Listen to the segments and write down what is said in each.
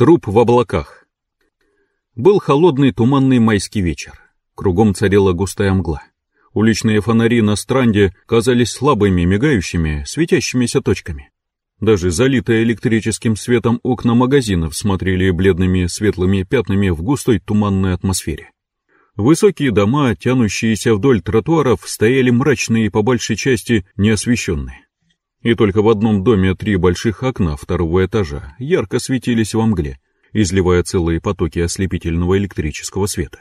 Труп в облаках. Был холодный туманный майский вечер. Кругом царила густая мгла. Уличные фонари на странде казались слабыми, мигающими, светящимися точками. Даже залитые электрическим светом окна магазинов смотрели бледными светлыми пятнами в густой туманной атмосфере. Высокие дома, тянущиеся вдоль тротуаров, стояли мрачные и по большей части неосвещенные и только в одном доме три больших окна второго этажа ярко светились во мгле, изливая целые потоки ослепительного электрического света.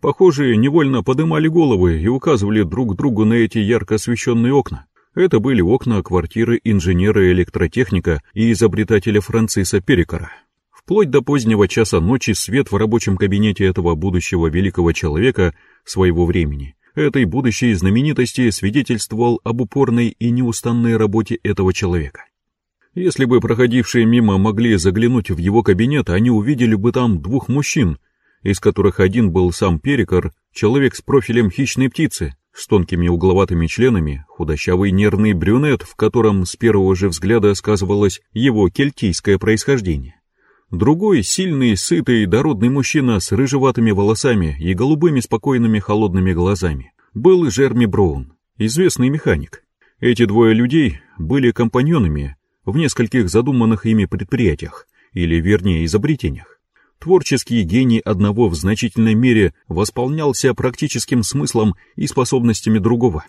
Похожие невольно подымали головы и указывали друг другу на эти ярко освещенные окна. Это были окна квартиры инженера-электротехника и изобретателя Франциса Перекора. Вплоть до позднего часа ночи свет в рабочем кабинете этого будущего великого человека своего времени этой будущей знаменитости свидетельствовал об упорной и неустанной работе этого человека. Если бы проходившие мимо могли заглянуть в его кабинет, они увидели бы там двух мужчин, из которых один был сам Перикор, человек с профилем хищной птицы, с тонкими угловатыми членами, худощавый нервный брюнет, в котором с первого же взгляда сказывалось его кельтийское происхождение. Другой — сильный, сытый, дородный мужчина с рыжеватыми волосами и голубыми спокойными холодными глазами. Был Жерми Броун, известный механик. Эти двое людей были компаньонами в нескольких задуманных ими предприятиях, или вернее изобретениях. Творческий гений одного в значительной мере восполнялся практическим смыслом и способностями другого.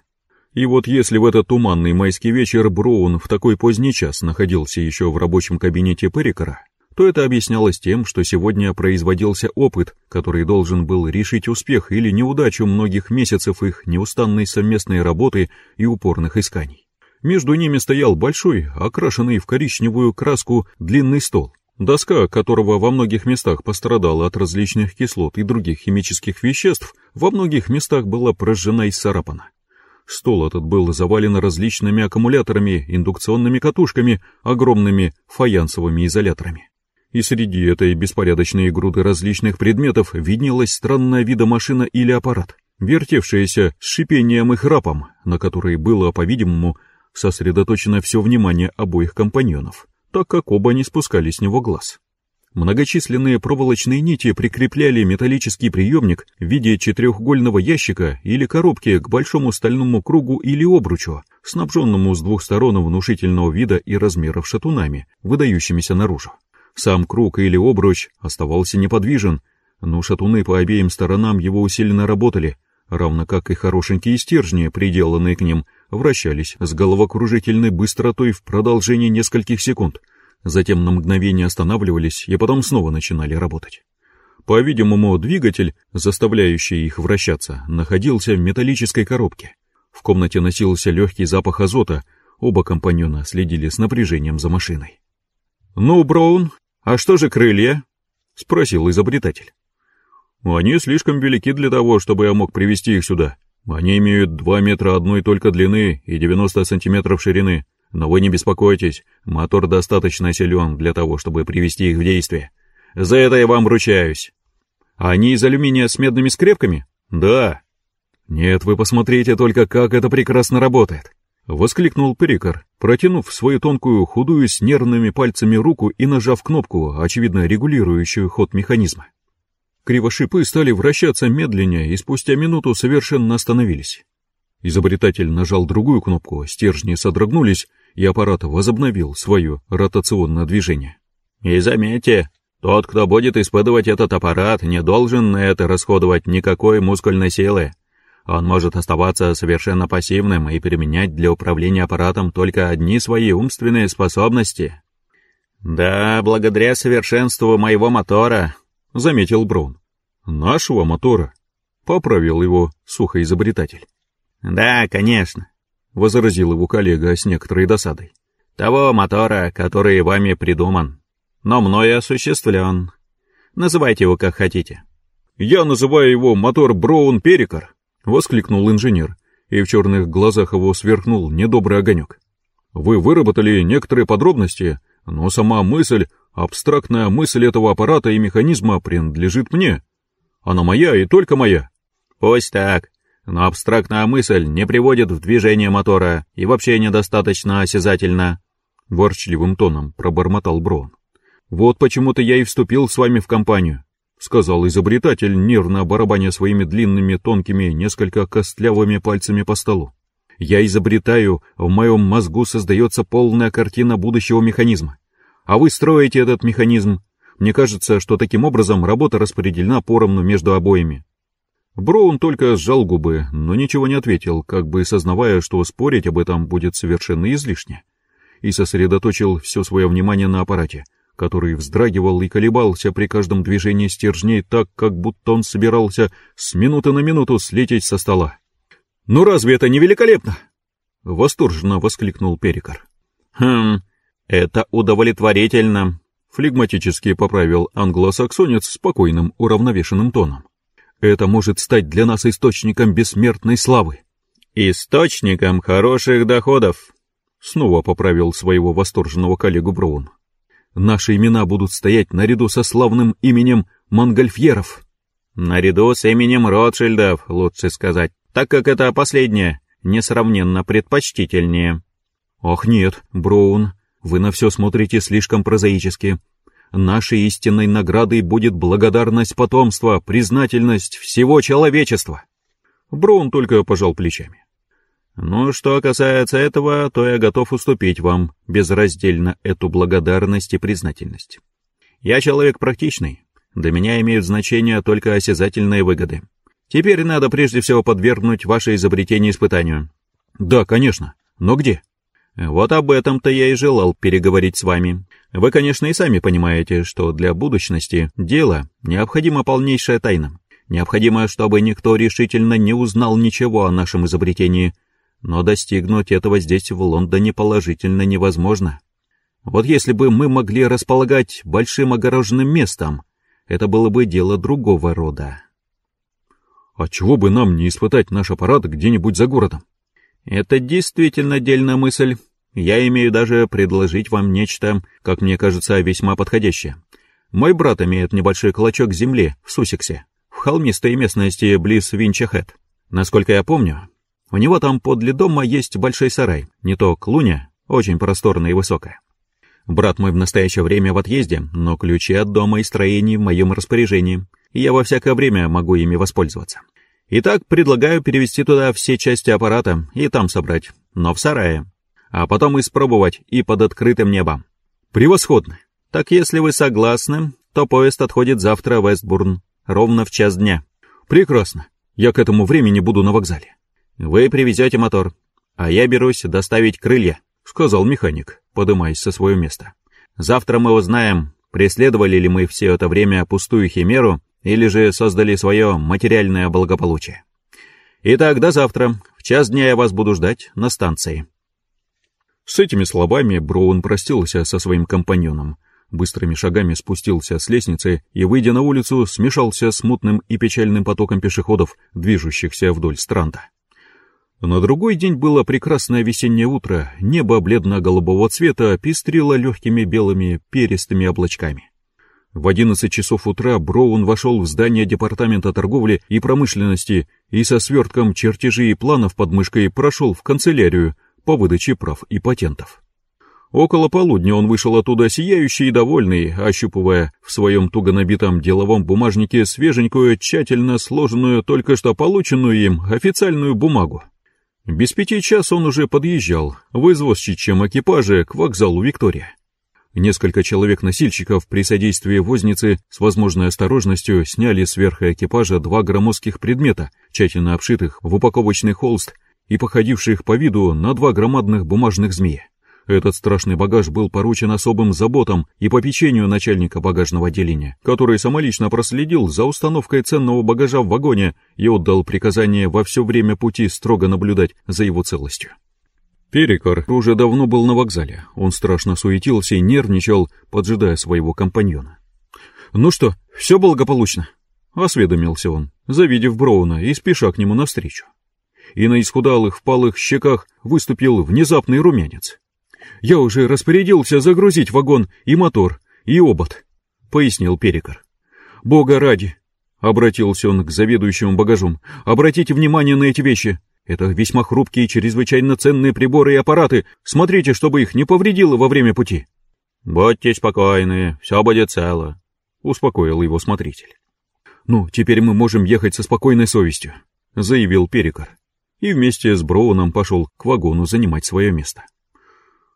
И вот если в этот туманный майский вечер Броун в такой поздний час находился еще в рабочем кабинете Перикора, то это объяснялось тем, что сегодня производился опыт, который должен был решить успех или неудачу многих месяцев их неустанной совместной работы и упорных исканий. Между ними стоял большой, окрашенный в коричневую краску длинный стол, доска которого во многих местах пострадала от различных кислот и других химических веществ, во многих местах была прожжена и сцарапана. Стол этот был завален различными аккумуляторами, индукционными катушками, огромными фаянсовыми изоляторами и среди этой беспорядочной груды различных предметов виднелась странная вида машина или аппарат, вертевшаяся с шипением и храпом, на который было, по-видимому, сосредоточено все внимание обоих компаньонов, так как оба не спускали с него глаз. Многочисленные проволочные нити прикрепляли металлический приемник в виде четырехугольного ящика или коробки к большому стальному кругу или обручу, снабженному с двух сторон внушительного вида и размеров шатунами, выдающимися наружу. Сам круг или обруч оставался неподвижен, но шатуны по обеим сторонам его усиленно работали, равно как и хорошенькие стержни, приделанные к ним, вращались с головокружительной быстротой в продолжении нескольких секунд, затем на мгновение останавливались и потом снова начинали работать. По-видимому, двигатель, заставляющий их вращаться, находился в металлической коробке. В комнате носился легкий запах азота, оба компаньона следили с напряжением за машиной. «Ну, Браун, «А что же крылья?» — спросил изобретатель. «Они слишком велики для того, чтобы я мог привести их сюда. Они имеют два метра одной только длины и 90 сантиметров ширины. Но вы не беспокойтесь, мотор достаточно силен для того, чтобы привести их в действие. За это я вам ручаюсь». «Они из алюминия с медными скрепками?» «Да». «Нет, вы посмотрите только, как это прекрасно работает. — воскликнул Перикар, протянув свою тонкую, худую с нервными пальцами руку и нажав кнопку, очевидно регулирующую ход механизма. Кривошипы стали вращаться медленнее и спустя минуту совершенно остановились. Изобретатель нажал другую кнопку, стержни содрогнулись, и аппарат возобновил свое ротационное движение. «И заметьте, тот, кто будет испытывать этот аппарат, не должен на это расходовать никакой мускульной силы», он может оставаться совершенно пассивным и применять для управления аппаратом только одни свои умственные способности. «Да, благодаря совершенству моего мотора», — заметил Браун. «Нашего мотора», — поправил его сухой изобретатель. «Да, конечно», — возразил его коллега с некоторой досадой. «Того мотора, который вами придуман, но мной осуществлен. Называйте его как хотите». «Я называю его мотор Браун Перикар», — воскликнул инженер, и в черных глазах его сверкнул недобрый огонек. «Вы выработали некоторые подробности, но сама мысль, абстрактная мысль этого аппарата и механизма принадлежит мне. Она моя и только моя». «Пусть так, но абстрактная мысль не приводит в движение мотора и вообще недостаточно осязательна», — ворчливым тоном пробормотал Брон. Вот почему-то я и вступил с вами в компанию, сказал изобретатель, нервно барабаня своими длинными, тонкими, несколько костлявыми пальцами по столу. Я изобретаю, в моем мозгу создается полная картина будущего механизма. А вы строите этот механизм. Мне кажется, что таким образом работа распределена поровну между обоими. Броун только сжал губы, но ничего не ответил, как бы сознавая, что спорить об этом будет совершенно излишне, и сосредоточил все свое внимание на аппарате, который вздрагивал и колебался при каждом движении стержней так, как будто он собирался с минуты на минуту слететь со стола. «Ну разве это не великолепно?» — восторженно воскликнул Перикар. «Хм, это удовлетворительно», — флегматически поправил англосаксонец спокойным, уравновешенным тоном. Это может стать для нас источником бессмертной славы. Источником хороших доходов. Снова поправил своего восторженного коллегу Броун. Наши имена будут стоять наряду со славным именем Монгольфьеров. Наряду с именем Ротшильдов, лучше сказать, так как это последнее несравненно предпочтительнее. Ах нет, Броун, вы на все смотрите слишком прозаически. Нашей истинной наградой будет благодарность потомства, признательность всего человечества. Броун только пожал плечами. Ну, что касается этого, то я готов уступить вам безраздельно эту благодарность и признательность. Я человек практичный. Для меня имеют значение только осязательные выгоды. Теперь надо прежде всего подвергнуть ваше изобретение испытанию. Да, конечно. Но где? Вот об этом-то я и желал переговорить с вами. Вы, конечно, и сами понимаете, что для будущности дела необходима полнейшая тайна. Необходимо, чтобы никто решительно не узнал ничего о нашем изобретении, но достигнуть этого здесь, в Лондоне, положительно невозможно. Вот если бы мы могли располагать большим огороженным местом, это было бы дело другого рода. А чего бы нам не испытать наш аппарат где-нибудь за городом? Это действительно дельная мысль. Я имею даже предложить вам нечто, как мне кажется, весьма подходящее. Мой брат имеет небольшой клочок земли в Сусексе, в холмистой местности близ Винчахет. Насколько я помню, у него там подле дома есть большой сарай, не то клуня, очень просторная и высокая. Брат мой в настоящее время в отъезде, но ключи от дома и строений в моем распоряжении, и я во всякое время могу ими воспользоваться. Итак, предлагаю перевести туда все части аппарата и там собрать, но в сарае. А потом испробовать и под открытым небом. Превосходно. Так если вы согласны, то поезд отходит завтра в Вестбурн, ровно в час дня. Прекрасно. Я к этому времени буду на вокзале. Вы привезете мотор, а я берусь доставить крылья, сказал механик, подымаясь со своего места. Завтра мы узнаем, преследовали ли мы все это время пустую химеру или же создали свое материальное благополучие. Итак, до завтра. В час дня я вас буду ждать на станции. С этими словами Броун простился со своим компаньоном, быстрыми шагами спустился с лестницы и, выйдя на улицу, смешался с мутным и печальным потоком пешеходов, движущихся вдоль странда. На другой день было прекрасное весеннее утро, небо бледно-голубого цвета пестрило легкими белыми перистыми облачками. В 11 часов утра Броун вошел в здание Департамента торговли и промышленности и со свертком чертежей и планов под мышкой прошел в канцелярию по выдаче прав и патентов. Около полудня он вышел оттуда сияющий и довольный, ощупывая в своем туго набитом деловом бумажнике свеженькую, тщательно сложенную, только что полученную им официальную бумагу. Без пяти час он уже подъезжал в извозчичьем экипаже к вокзалу Виктория. Несколько человек-носильщиков при содействии возницы с возможной осторожностью сняли сверху экипажа два громоздких предмета, тщательно обшитых в упаковочный холст и походивших по виду на два громадных бумажных змея. Этот страшный багаж был поручен особым заботам и попечению начальника багажного отделения, который самолично проследил за установкой ценного багажа в вагоне и отдал приказание во все время пути строго наблюдать за его целостью. Перекор уже давно был на вокзале. Он страшно суетился и нервничал, поджидая своего компаньона. «Ну что, все благополучно?» — осведомился он, завидев Броуна и спеша к нему навстречу. И на исхудалых, впалых щеках выступил внезапный румянец. «Я уже распорядился загрузить вагон и мотор, и обод», — пояснил Перекор. «Бога ради!» — обратился он к заведующему багажом. «Обратите внимание на эти вещи. Это весьма хрупкие и чрезвычайно ценные приборы и аппараты. Смотрите, чтобы их не повредило во время пути. «Будьте спокойны, все будет цело», — успокоил его смотритель. «Ну, теперь мы можем ехать со спокойной совестью», — заявил Перикар, и вместе с Броуном пошел к вагону занимать свое место.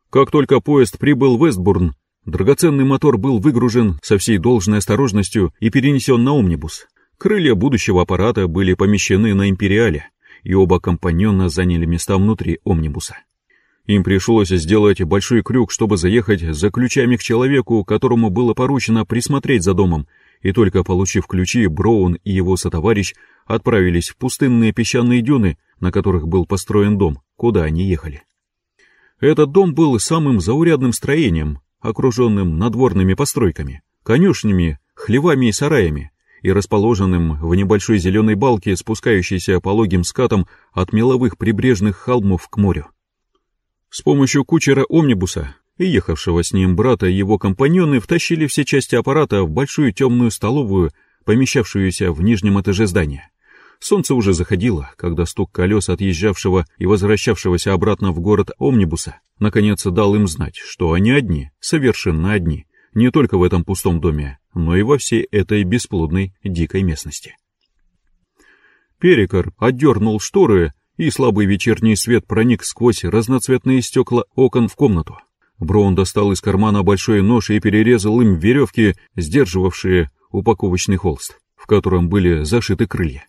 Как только поезд прибыл в Эстбурн, драгоценный мотор был выгружен со всей должной осторожностью и перенесен на омнибус. Крылья будущего аппарата были помещены на империале, и оба компаньона заняли места внутри омнибуса. Им пришлось сделать большой крюк, чтобы заехать за ключами к человеку, которому было поручено присмотреть за домом, и только получив ключи, Броун и его сотоварищ отправились в пустынные песчаные дюны, на которых был построен дом, куда они ехали. Этот дом был самым заурядным строением, окруженным надворными постройками, конюшнями, хлевами и сараями, и расположенным в небольшой зеленой балке, спускающейся пологим скатом от меловых прибрежных холмов к морю. С помощью кучера-омнибуса и ехавшего с ним брата и его компаньоны втащили все части аппарата в большую темную столовую, помещавшуюся в нижнем этаже здания. Солнце уже заходило, когда стук колес отъезжавшего и возвращавшегося обратно в город омнибуса наконец дал им знать, что они одни, совершенно одни, не только в этом пустом доме, но и во всей этой бесплодной дикой местности. Перекор отдернул шторы и слабый вечерний свет проник сквозь разноцветные стекла окон в комнату. Броун достал из кармана большой нож и перерезал им веревки, сдерживавшие упаковочный холст, в котором были зашиты крылья.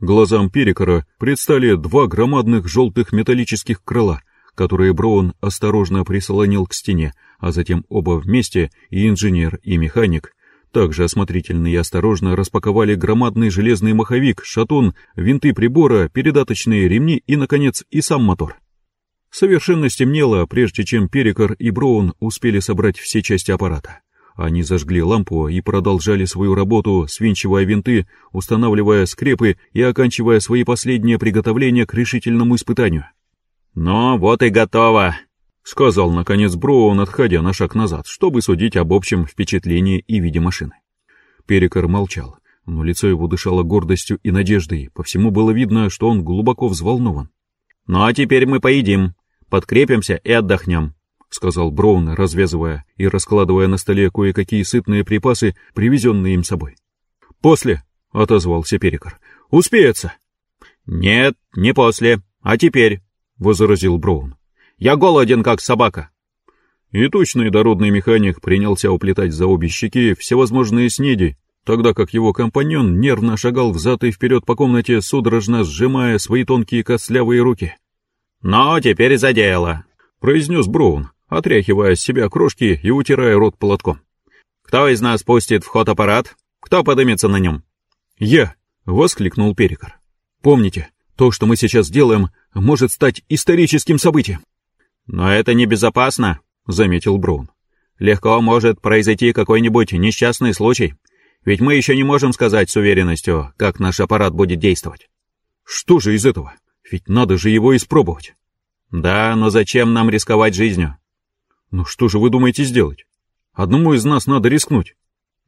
Глазам Перекора предстали два громадных желтых металлических крыла, которые Броун осторожно прислонил к стене, а затем оба вместе, и инженер, и механик, также осмотрительно и осторожно распаковали громадный железный маховик, шатун, винты прибора, передаточные ремни и, наконец, и сам мотор. Совершенно стемнело, прежде чем Перекор и Броун успели собрать все части аппарата. Они зажгли лампу и продолжали свою работу, свинчивая винты, устанавливая скрепы и оканчивая свои последние приготовления к решительному испытанию. «Ну, вот и готово», — сказал, наконец, Броун, отходя на шаг назад, чтобы судить об общем впечатлении и виде машины. Перекор молчал, но лицо его дышало гордостью и надеждой, по всему было видно, что он глубоко взволнован. «Ну а теперь мы поедим, подкрепимся и отдохнем», — сказал Броун, развязывая и раскладывая на столе кое-какие сытные припасы, привезенные им собой. «После», — отозвался Перекор, — «успеется». «Нет, не после, а теперь», — возразил Броун. Я голоден, как собака. И точный дородный механик принялся уплетать за обе щеки всевозможные снеди, тогда как его компаньон нервно шагал взад и вперед по комнате, судорожно сжимая свои тонкие костлявые руки. «Но теперь за дело», — произнес Броун, отряхивая с себя крошки и утирая рот платком. «Кто из нас пустит в ход аппарат? Кто подымется на нем?» «Я!» — воскликнул Перикор. «Помните, то, что мы сейчас делаем, может стать историческим событием». «Но это небезопасно», — заметил Брун. «Легко может произойти какой-нибудь несчастный случай, ведь мы еще не можем сказать с уверенностью, как наш аппарат будет действовать». «Что же из этого? Ведь надо же его испробовать». «Да, но зачем нам рисковать жизнью?» «Ну что же вы думаете сделать? Одному из нас надо рискнуть».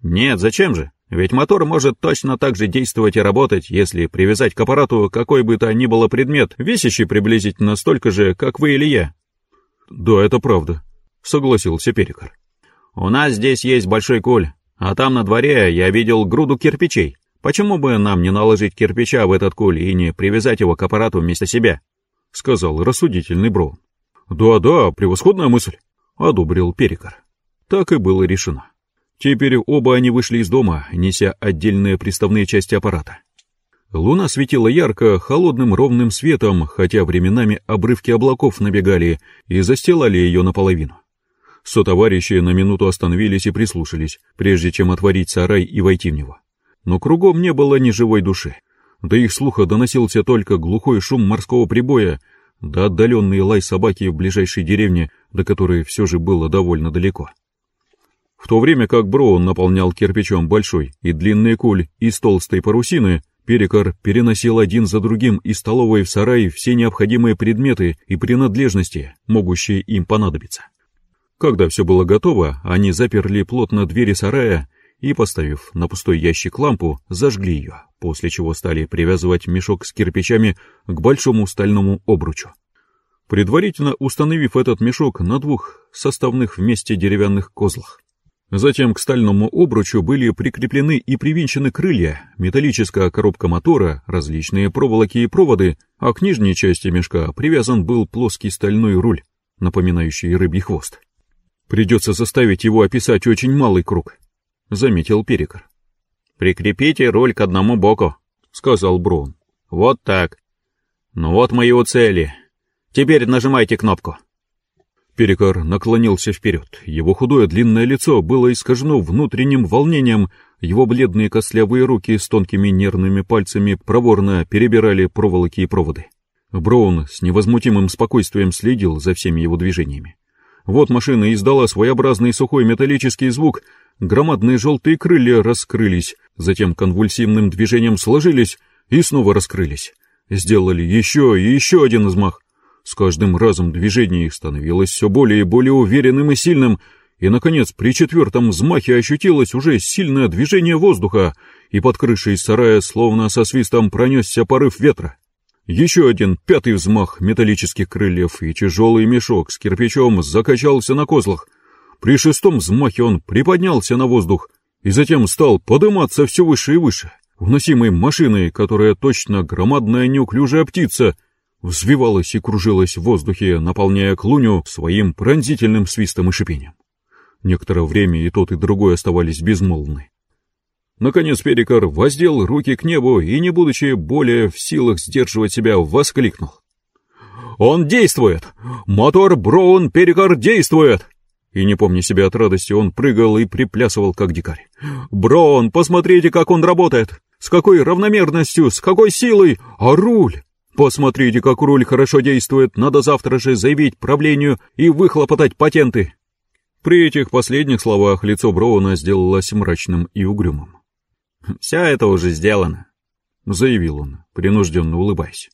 «Нет, зачем же? Ведь мотор может точно так же действовать и работать, если привязать к аппарату какой бы то ни было предмет, весящий приблизительно столько же, как вы или я. «Да, это правда», — согласился Перекар. «У нас здесь есть большой куль, а там на дворе я видел груду кирпичей. Почему бы нам не наложить кирпича в этот куль и не привязать его к аппарату вместо себя?» — сказал рассудительный Броун. «Да-да, превосходная мысль», — одобрил Перекар. Так и было решено. Теперь оба они вышли из дома, неся отдельные приставные части аппарата. Луна светила ярко, холодным ровным светом, хотя временами обрывки облаков набегали и застилали ее наполовину. Сотоварищи на минуту остановились и прислушались, прежде чем отворить сарай и войти в него. Но кругом не было ни живой души. До их слуха доносился только глухой шум морского прибоя, да отдаленный лай собаки в ближайшей деревне, до которой все же было довольно далеко. В то время как Броун наполнял кирпичом большой и длинный куль из толстой парусины, Перекор переносил один за другим из столовой в сарай все необходимые предметы и принадлежности, могущие им понадобиться. Когда все было готово, они заперли плотно двери сарая и, поставив на пустой ящик лампу, зажгли ее, после чего стали привязывать мешок с кирпичами к большому стальному обручу. предварительно установив этот мешок на двух составных вместе деревянных козлах. Затем к стальному обручу были прикреплены и привинчены крылья, металлическая коробка мотора, различные проволоки и проводы, а к нижней части мешка привязан был плоский стальной руль, напоминающий рыбий хвост. «Придется заставить его описать очень малый круг», — заметил Перекор. «Прикрепите руль к одному боку», — сказал Брун. «Вот так. Ну вот мои цели. Теперь нажимайте кнопку». Перекар наклонился вперед. Его худое длинное лицо было искажено внутренним волнением, его бледные костлявые руки с тонкими нервными пальцами проворно перебирали проволоки и проводы. Браун с невозмутимым спокойствием следил за всеми его движениями. Вот машина издала своеобразный сухой металлический звук, громадные желтые крылья раскрылись, затем конвульсивным движением сложились и снова раскрылись. Сделали еще и еще один взмах. С каждым разом движение их становилось все более и более уверенным и сильным, и, наконец, при четвертом взмахе ощутилось уже сильное движение воздуха, и под крышей сарая словно со свистом пронесся порыв ветра. Еще один пятый взмах металлических крыльев, и тяжелый мешок с кирпичом закачался на козлах. При шестом взмахе он приподнялся на воздух, и затем стал подниматься все выше и выше, вносимой машиной, которая точно громадная неуклюжая птица — взвивалась и кружилась в воздухе, наполняя клуню своим пронзительным свистом и шипением. Некоторое время и тот, и другой оставались безмолвны. Наконец Перикар воздел руки к небу и, не будучи более в силах сдерживать себя, воскликнул. «Он действует! Мотор Броун Перикар действует!» И, не помня себя от радости, он прыгал и приплясывал, как дикарь. «Броун, посмотрите, как он работает! С какой равномерностью, с какой силой! А руль! Посмотрите, как руль хорошо действует, надо завтра же заявить правлению и выхлопотать патенты. При этих последних словах лицо Броуна сделалось мрачным и угрюмым. «Все это уже сделано», — заявил он, принужденно улыбаясь.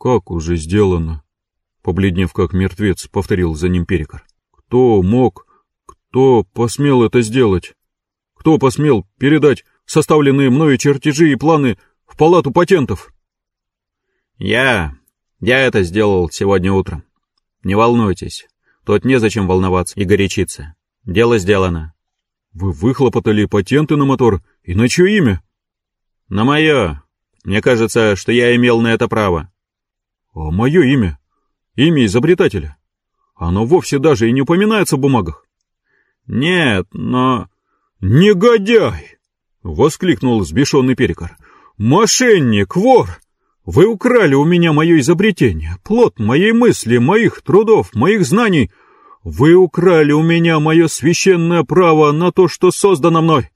«Как уже сделано?» Побледнев как мертвец, повторил за ним Перекор. «Кто мог, кто посмел это сделать? Кто посмел передать составленные мною чертежи и планы в палату патентов?» «Я... я это сделал сегодня утром. Не волнуйтесь, тут незачем волноваться и горячиться. Дело сделано». «Вы выхлопотали патенты на мотор, и на чье имя?» «На мое. Мне кажется, что я имел на это право». «А мое имя? Имя изобретателя? Оно вовсе даже и не упоминается в бумагах». «Нет, но...» «Негодяй!» — воскликнул сбешенный перекор. «Мошенник, вор! Вы украли у меня мое изобретение, плод моей мысли, моих трудов, моих знаний. Вы украли у меня мое священное право на то, что создано мной.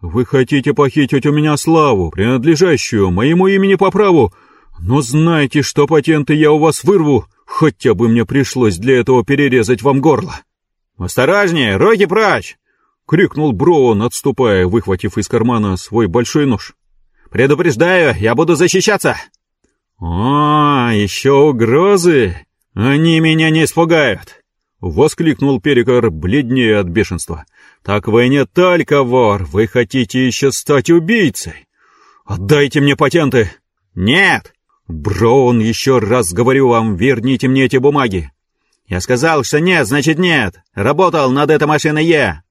Вы хотите похитить у меня славу, принадлежащую моему имени по праву, но знайте, что патенты я у вас вырву, хотя бы мне пришлось для этого перерезать вам горло. «Осторожнее, руки прочь!» — крикнул Броун, отступая, выхватив из кармана свой большой нож. «Предупреждаю, я буду защищаться!» «А, еще угрозы? Они меня не испугают!» — воскликнул Перекор, бледнее от бешенства. «Так вы не только вор, вы хотите еще стать убийцей! Отдайте мне патенты!» «Нет!» «Броун, еще раз говорю вам, верните мне эти бумаги!» «Я сказал, что нет, значит нет! Работал над этой машиной я!»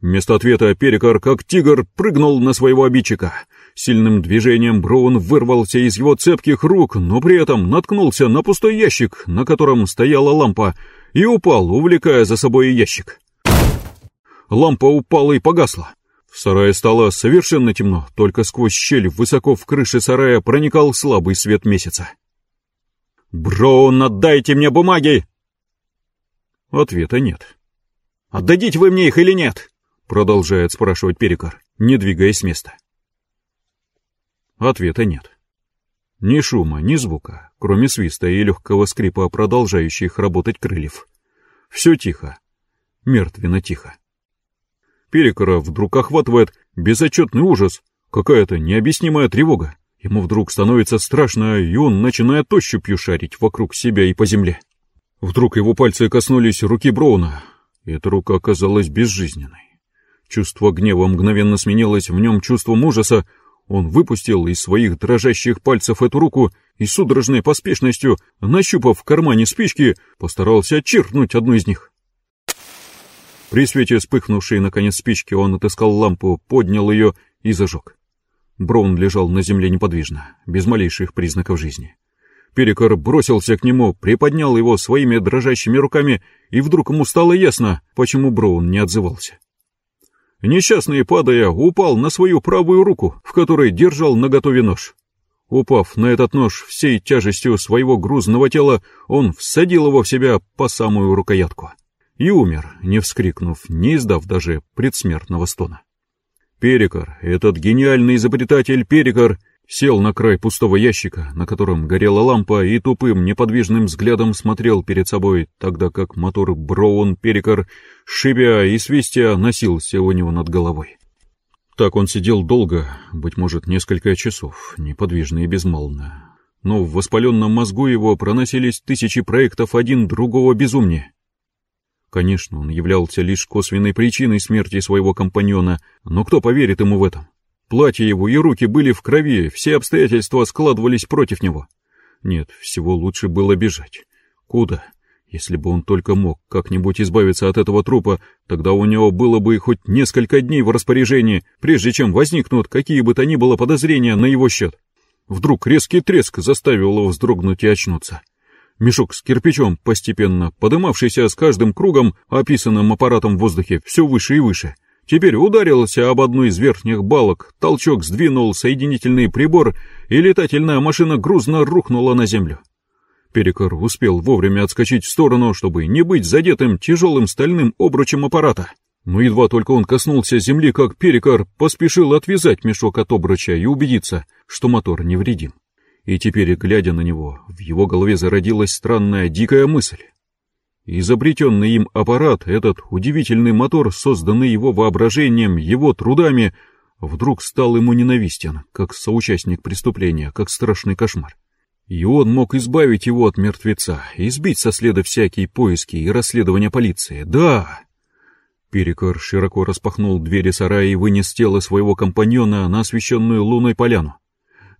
Вместо ответа Перекор, как тигр, прыгнул на своего обидчика — Сильным движением Броун вырвался из его цепких рук, но при этом наткнулся на пустой ящик, на котором стояла лампа, и упал, увлекая за собой ящик. Лампа упала и погасла. В сарае стало совершенно темно, только сквозь щель высоко в крыше сарая проникал слабый свет месяца. «Броун, отдайте мне бумаги!» Ответа нет. «Отдадите вы мне их или нет?» Продолжает спрашивать Перекар, не двигаясь с места. Ответа нет. Ни шума, ни звука, кроме свиста и легкого скрипа продолжающих работать крыльев. Все тихо. Мертвенно тихо. Перекора вдруг охватывает безотчетный ужас, какая-то необъяснимая тревога. Ему вдруг становится страшно, и он начинает ощупью шарить вокруг себя и по земле. Вдруг его пальцы коснулись руки Броуна, и эта рука оказалась безжизненной. Чувство гнева мгновенно сменилось в нем чувством ужаса, Он выпустил из своих дрожащих пальцев эту руку и судорожной поспешностью, нащупав в кармане спички, постарался отчеркнуть одну из них. При свете вспыхнувшей наконец спички он отыскал лампу, поднял ее и зажег. Браун лежал на земле неподвижно, без малейших признаков жизни. Перекор бросился к нему, приподнял его своими дрожащими руками, и вдруг ему стало ясно, почему Браун не отзывался. Несчастный, падая, упал на свою правую руку, в которой держал наготове нож. Упав на этот нож всей тяжестью своего грузного тела, он всадил его в себя по самую рукоятку. И умер, не вскрикнув, не издав даже предсмертного стона. Перекор, этот гениальный изобретатель Перекор, сел на край пустого ящика, на котором горела лампа, и тупым, неподвижным взглядом смотрел перед собой, тогда как мотор Броун Перекор, шибя и свистя, носился у него над головой. Так он сидел долго, быть может, несколько часов, неподвижно и безмолвно. Но в воспаленном мозгу его проносились тысячи проектов один другого безумнее. Конечно, он являлся лишь косвенной причиной смерти своего компаньона, но кто поверит ему в этом? Платье его и руки были в крови, все обстоятельства складывались против него. Нет, всего лучше было бежать. Куда? Если бы он только мог как-нибудь избавиться от этого трупа, тогда у него было бы хоть несколько дней в распоряжении, прежде чем возникнут какие бы то ни было подозрения на его счет. Вдруг резкий треск заставил его вздрогнуть и очнуться. Мешок с кирпичом, постепенно подымавшийся с каждым кругом, описанным аппаратом в воздухе, все выше и выше. Теперь ударился об одну из верхних балок, толчок сдвинул соединительный прибор, и летательная машина грузно рухнула на землю. Перекор успел вовремя отскочить в сторону, чтобы не быть задетым тяжелым стальным обручем аппарата. Но едва только он коснулся земли, как Перекор поспешил отвязать мешок от обруча и убедиться, что мотор невредим. И теперь, глядя на него, в его голове зародилась странная дикая мысль. Изобретенный им аппарат, этот удивительный мотор, созданный его воображением, его трудами, вдруг стал ему ненавистен, как соучастник преступления, как страшный кошмар. И он мог избавить его от мертвеца, избить со следа всякие поиски и расследования полиции. Да! Перекор широко распахнул двери сарая и вынес тело своего компаньона на освещенную луной поляну.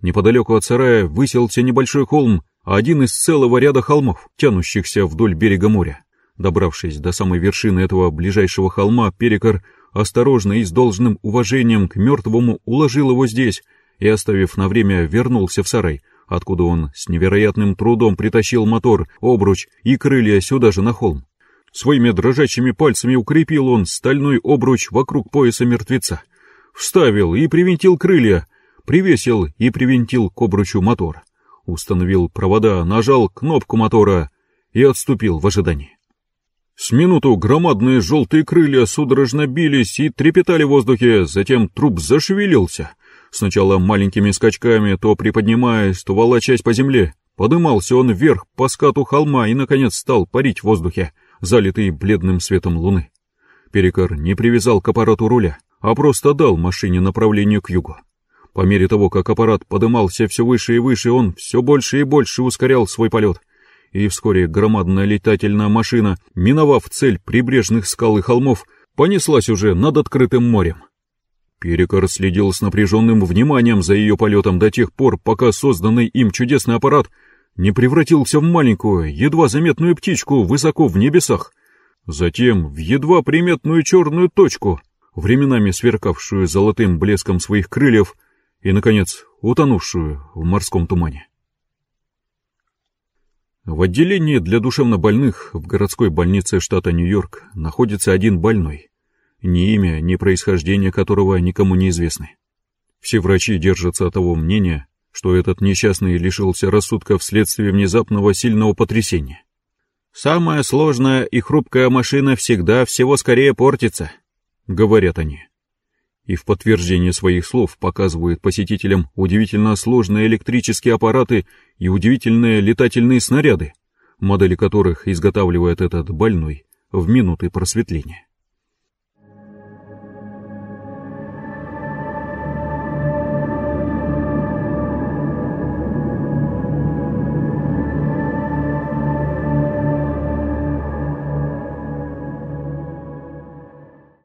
Неподалеку от сарая выселся небольшой холм, один из целого ряда холмов, тянущихся вдоль берега моря. Добравшись до самой вершины этого ближайшего холма, Перекор осторожно и с должным уважением к мертвому уложил его здесь и, оставив на время, вернулся в сарай, откуда он с невероятным трудом притащил мотор, обруч и крылья сюда же на холм. Своими дрожащими пальцами укрепил он стальной обруч вокруг пояса мертвеца, вставил и привинтил крылья, привесил и привинтил к обручу мотор, установил провода, нажал кнопку мотора и отступил в ожидании. С минуту громадные желтые крылья судорожно бились и трепетали в воздухе, затем труп зашевелился, сначала маленькими скачками, то приподнимаясь, то волочась по земле. Подымался он вверх по скату холма и, наконец, стал парить в воздухе, залитый бледным светом луны. Перекар не привязал к аппарату руля, а просто дал машине направление к югу. По мере того, как аппарат подымался все выше и выше, он все больше и больше ускорял свой полет. И вскоре громадная летательная машина, миновав цель прибрежных скал и холмов, понеслась уже над открытым морем. Перекор следил с напряженным вниманием за ее полетом до тех пор, пока созданный им чудесный аппарат не превратился в маленькую, едва заметную птичку высоко в небесах, затем в едва приметную черную точку, временами сверкавшую золотым блеском своих крыльев, и, наконец, утонувшую в морском тумане. В отделении для душевнобольных в городской больнице штата Нью-Йорк находится один больной, ни имя, ни происхождение которого никому не известны. Все врачи держатся того мнения, что этот несчастный лишился рассудка вследствие внезапного сильного потрясения. «Самая сложная и хрупкая машина всегда всего скорее портится», — говорят они и в подтверждение своих слов показывают посетителям удивительно сложные электрические аппараты и удивительные летательные снаряды, модели которых изготавливает этот больной в минуты просветления.